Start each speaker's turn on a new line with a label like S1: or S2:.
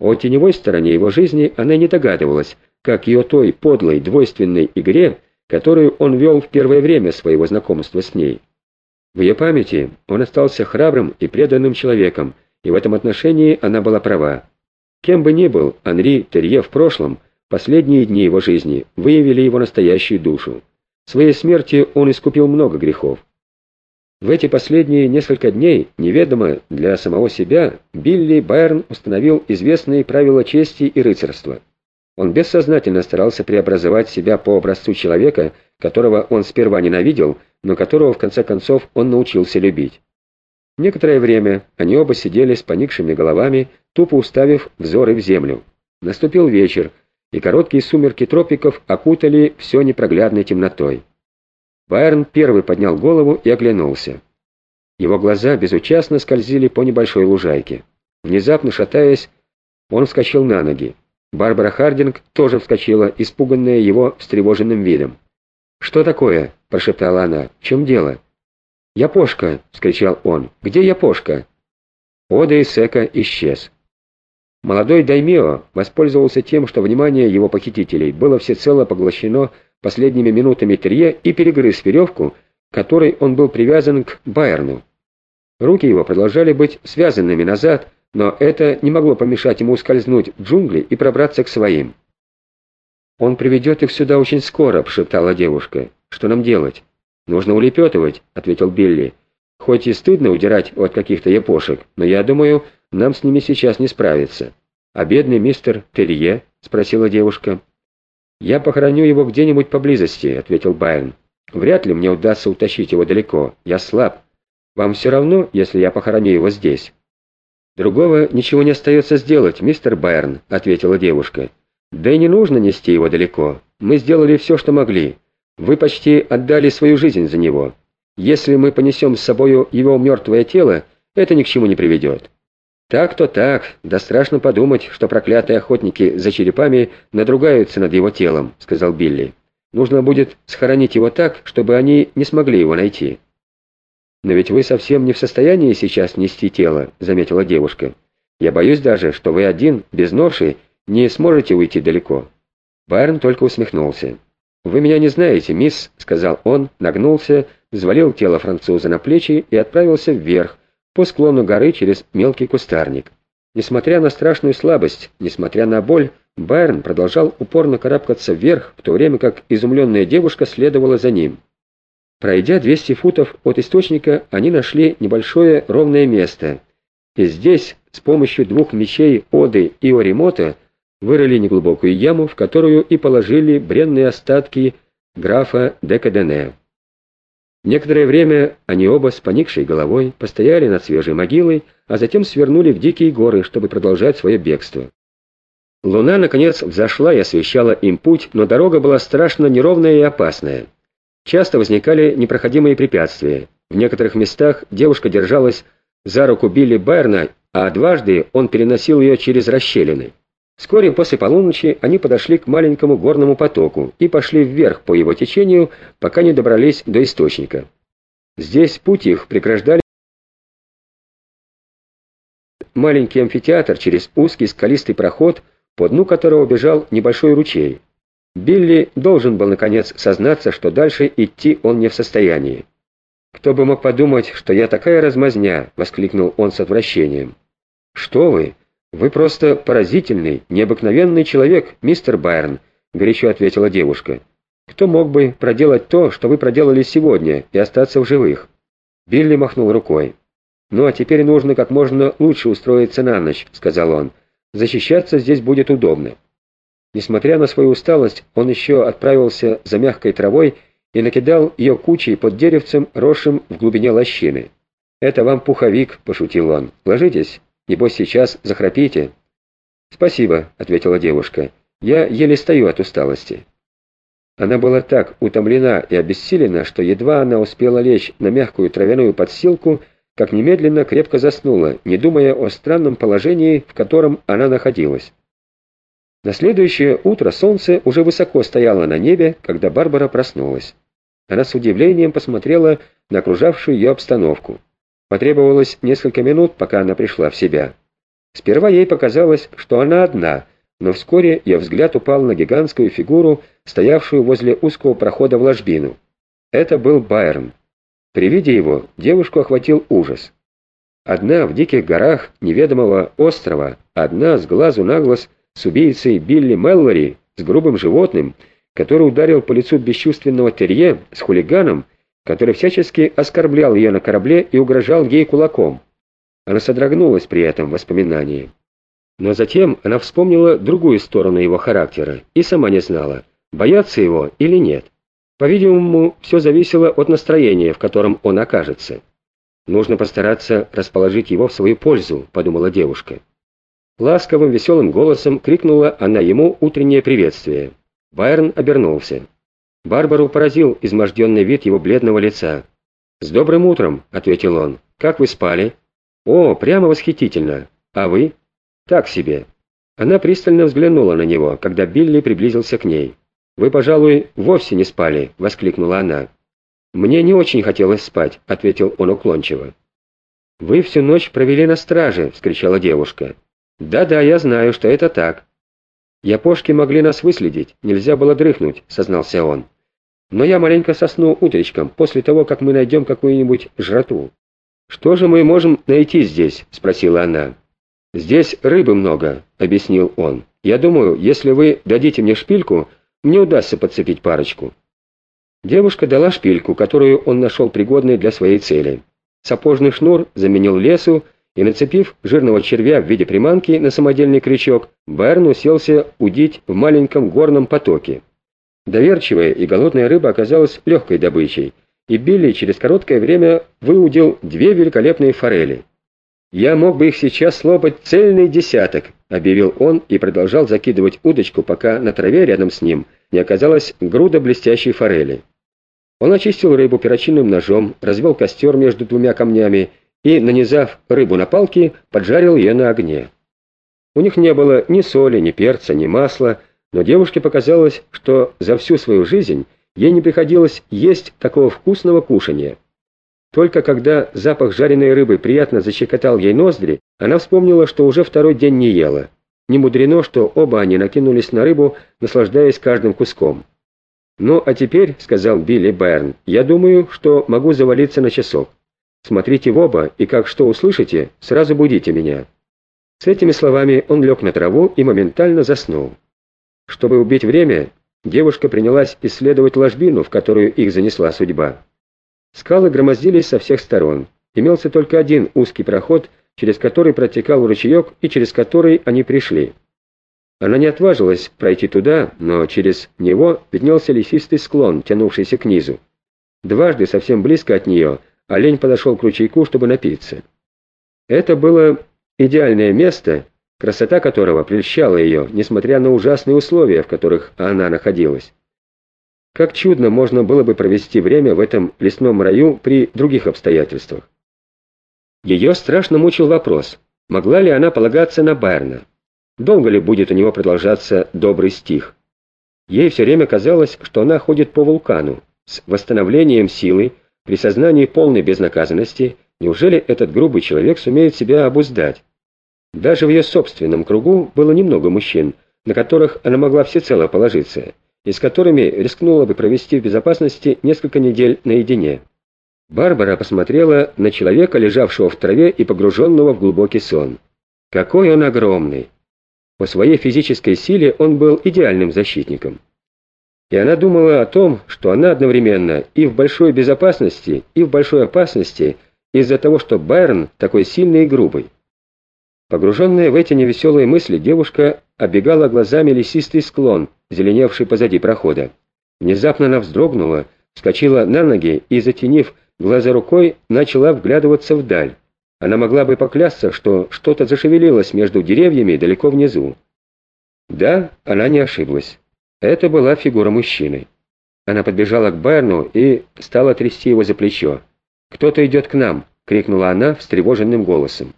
S1: О теневой стороне его жизни она не догадывалась, как и о той подлой двойственной игре, которую он вел в первое время своего знакомства с ней. В ее памяти он остался храбрым и преданным человеком, и в этом отношении она была права. Кем бы ни был Анри Терье в прошлом, последние дни его жизни выявили его настоящую душу. Своей смертью он искупил много грехов. В эти последние несколько дней, неведомо для самого себя, Билли Байрон установил известные правила чести и рыцарства. Он бессознательно старался преобразовать себя по образцу человека, которого он сперва ненавидел, но которого в конце концов он научился любить. Некоторое время они оба сидели с поникшими головами, тупо уставив взоры в землю. Наступил вечер, и короткие сумерки тропиков окутали все непроглядной темнотой. Байрон первый поднял голову и оглянулся. Его глаза безучастно скользили по небольшой лужайке. Внезапно шатаясь, он вскочил на ноги. Барбара Хардинг тоже вскочила, испуганная его встревоженным видом. «Что такое?» — прошептала она. «В чем дело?» «Япошка!» — вскричал он. «Где Япошка?» Ода Исека исчез. Молодой Даймео воспользовался тем, что внимание его похитителей было всецело поглощено последними минутами Терье и перегрыз веревку, которой он был привязан к Байерну. Руки его продолжали быть связанными назад, но это не могло помешать ему скользнуть в джунгли и пробраться к своим. «Он приведет их сюда очень скоро», — пошептала девушка. «Что нам делать?» «Нужно улепетывать», — ответил Билли. «Хоть и стыдно удирать от каких-то япошек, но я думаю, нам с ними сейчас не справиться». «А бедный мистер Терье?» — спросила девушка. «Я похороню его где-нибудь поблизости», — ответил Байрон. «Вряд ли мне удастся утащить его далеко. Я слаб. Вам все равно, если я похороню его здесь?» «Другого ничего не остается сделать, мистер Байрон», — ответила девушка. «Да и не нужно нести его далеко. Мы сделали все, что могли. Вы почти отдали свою жизнь за него. Если мы понесем с собою его мертвое тело, это ни к чему не приведет». «Так-то так, да страшно подумать, что проклятые охотники за черепами надругаются над его телом», — сказал Билли. «Нужно будет схоронить его так, чтобы они не смогли его найти». «Но ведь вы совсем не в состоянии сейчас нести тело», — заметила девушка. «Я боюсь даже, что вы один, без ноши, не сможете уйти далеко». Байрон только усмехнулся. «Вы меня не знаете, мисс», — сказал он, нагнулся, взвалил тело француза на плечи и отправился вверх, по склону горы через мелкий кустарник. Несмотря на страшную слабость, несмотря на боль, Байрон продолжал упорно карабкаться вверх, в то время как изумленная девушка следовала за ним. Пройдя 200 футов от источника, они нашли небольшое ровное место. И здесь, с помощью двух мечей Оды и Оримота, вырыли неглубокую яму, в которую и положили бренные остатки графа Декадене. Некоторое время они оба с поникшей головой постояли над свежей могилой, а затем свернули в дикие горы, чтобы продолжать свое бегство. Луна, наконец, взошла и освещала им путь, но дорога была страшно неровная и опасная. Часто возникали непроходимые препятствия. В некоторых местах девушка держалась за руку Билли Байерна, а дважды он переносил ее через расщелины. Вскоре после полуночи они подошли к маленькому горному потоку и пошли вверх по его течению, пока не добрались до источника. Здесь путь их преграждали маленький амфитеатр через узкий скалистый проход, по дну которого бежал небольшой ручей. Билли должен был, наконец, сознаться, что дальше идти он не в состоянии. «Кто бы мог подумать, что я такая размазня!» — воскликнул он с отвращением. «Что вы? Вы просто поразительный, необыкновенный человек, мистер Байрон», — горячо ответила девушка. «Кто мог бы проделать то, что вы проделали сегодня, и остаться в живых?» Билли махнул рукой. «Ну, а теперь нужно как можно лучше устроиться на ночь», — сказал он. «Защищаться здесь будет удобно». Несмотря на свою усталость, он еще отправился за мягкой травой и накидал ее кучей под деревцем, росшим в глубине лощины. «Это вам пуховик», — пошутил он. «Ложитесь, небось сейчас захрапите». «Спасибо», — ответила девушка. «Я еле стою от усталости». Она была так утомлена и обессилена, что едва она успела лечь на мягкую травяную подстилку, как немедленно крепко заснула, не думая о странном положении, в котором она находилась. На следующее утро солнце уже высоко стояло на небе, когда Барбара проснулась. Она с удивлением посмотрела на окружавшую ее обстановку. Потребовалось несколько минут, пока она пришла в себя. Сперва ей показалось, что она одна, но вскоре ее взгляд упал на гигантскую фигуру, стоявшую возле узкого прохода в ложбину. Это был Байрон. При виде его девушку охватил ужас. Одна в диких горах неведомого острова, одна с глазу на глаз с убийцей Билли Меллори, с грубым животным, который ударил по лицу бесчувственного терье, с хулиганом, который всячески оскорблял ее на корабле и угрожал ей кулаком. Она содрогнулась при этом воспоминании. Но затем она вспомнила другую сторону его характера и сама не знала, бояться его или нет. По-видимому, все зависело от настроения, в котором он окажется. «Нужно постараться расположить его в свою пользу», — подумала девушка. Ласковым, веселым голосом крикнула она ему утреннее приветствие. Байрон обернулся. Барбару поразил изможденный вид его бледного лица. «С добрым утром», — ответил он. «Как вы спали?» «О, прямо восхитительно. А вы?» «Так себе». Она пристально взглянула на него, когда Билли приблизился к ней. «Вы, пожалуй, вовсе не спали», — воскликнула она. «Мне не очень хотелось спать», — ответил он уклончиво. «Вы всю ночь провели на страже», — вскричала девушка. «Да-да, я знаю, что это так. Япошки могли нас выследить, нельзя было дрыхнуть», — сознался он. «Но я маленько сосну утречком, после того, как мы найдем какую-нибудь жратву». «Что же мы можем найти здесь?» — спросила она. «Здесь рыбы много», — объяснил он. «Я думаю, если вы дадите мне шпильку, мне удастся подцепить парочку». Девушка дала шпильку, которую он нашел пригодной для своей цели. Сапожный шнур заменил лесу, и, нацепив жирного червя в виде приманки на самодельный крючок, Байрон уселся удить в маленьком горном потоке. Доверчивая и голодная рыба оказалась легкой добычей, и Билли через короткое время выудил две великолепные форели. «Я мог бы их сейчас слопать цельный десяток», — объявил он и продолжал закидывать удочку, пока на траве рядом с ним не оказалась груда блестящей форели. Он очистил рыбу перочинным ножом, развел костер между двумя камнями и, нанизав рыбу на палки, поджарил ее на огне. У них не было ни соли, ни перца, ни масла, но девушке показалось, что за всю свою жизнь ей не приходилось есть такого вкусного кушания. Только когда запах жареной рыбы приятно защекотал ей ноздри, она вспомнила, что уже второй день не ела. Не мудрено, что оба они накинулись на рыбу, наслаждаясь каждым куском. «Ну, а теперь, — сказал Билли Берн, — я думаю, что могу завалиться на часок. Смотрите в оба, и как что услышите, сразу будите меня». С этими словами он лег на траву и моментально заснул. Чтобы убить время, девушка принялась исследовать ложбину, в которую их занесла судьба. Скалы громоздились со всех сторон. Имелся только один узкий проход, через который протекал ручеек и через который они пришли. Она не отважилась пройти туда, но через него виднелся лесистый склон, тянувшийся к низу. Дважды совсем близко от нее – Олень подошел к ручейку, чтобы напиться. Это было идеальное место, красота которого прельщала ее, несмотря на ужасные условия, в которых она находилась. Как чудно можно было бы провести время в этом лесном раю при других обстоятельствах. Ее страшно мучил вопрос, могла ли она полагаться на Байрна. Долго ли будет у него продолжаться добрый стих? Ей все время казалось, что она ходит по вулкану, с восстановлением силы, при сознании полной безнаказанности, неужели этот грубый человек сумеет себя обуздать? Даже в ее собственном кругу было немного мужчин, на которых она могла всецело положиться, и с которыми рискнула бы провести в безопасности несколько недель наедине. Барбара посмотрела на человека, лежавшего в траве и погруженного в глубокий сон. Какой он огромный! По своей физической силе он был идеальным защитником и она думала о том, что она одновременно и в большой безопасности, и в большой опасности из-за того, что Байрон такой сильный и грубый. Погруженная в эти невеселые мысли, девушка оббегала глазами лесистый склон, зеленевший позади прохода. Внезапно она вздрогнула, вскочила на ноги и, затенив глаза рукой, начала вглядываться вдаль. Она могла бы поклясться, что что-то зашевелилось между деревьями далеко внизу. Да, она не ошиблась. Это была фигура мужчины. Она подбежала к Байерну и стала трясти его за плечо. «Кто-то идет к нам!» — крикнула она встревоженным голосом.